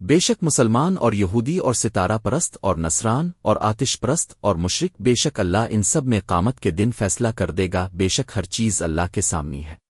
بے شک مسلمان اور یہودی اور ستارہ پرست اور نصران اور آتش پرست اور مشرق بے شک اللہ ان سب میں قامت کے دن فیصلہ کر دے گا، بے شک ہر چیز اللہ کے سامنے ہے۔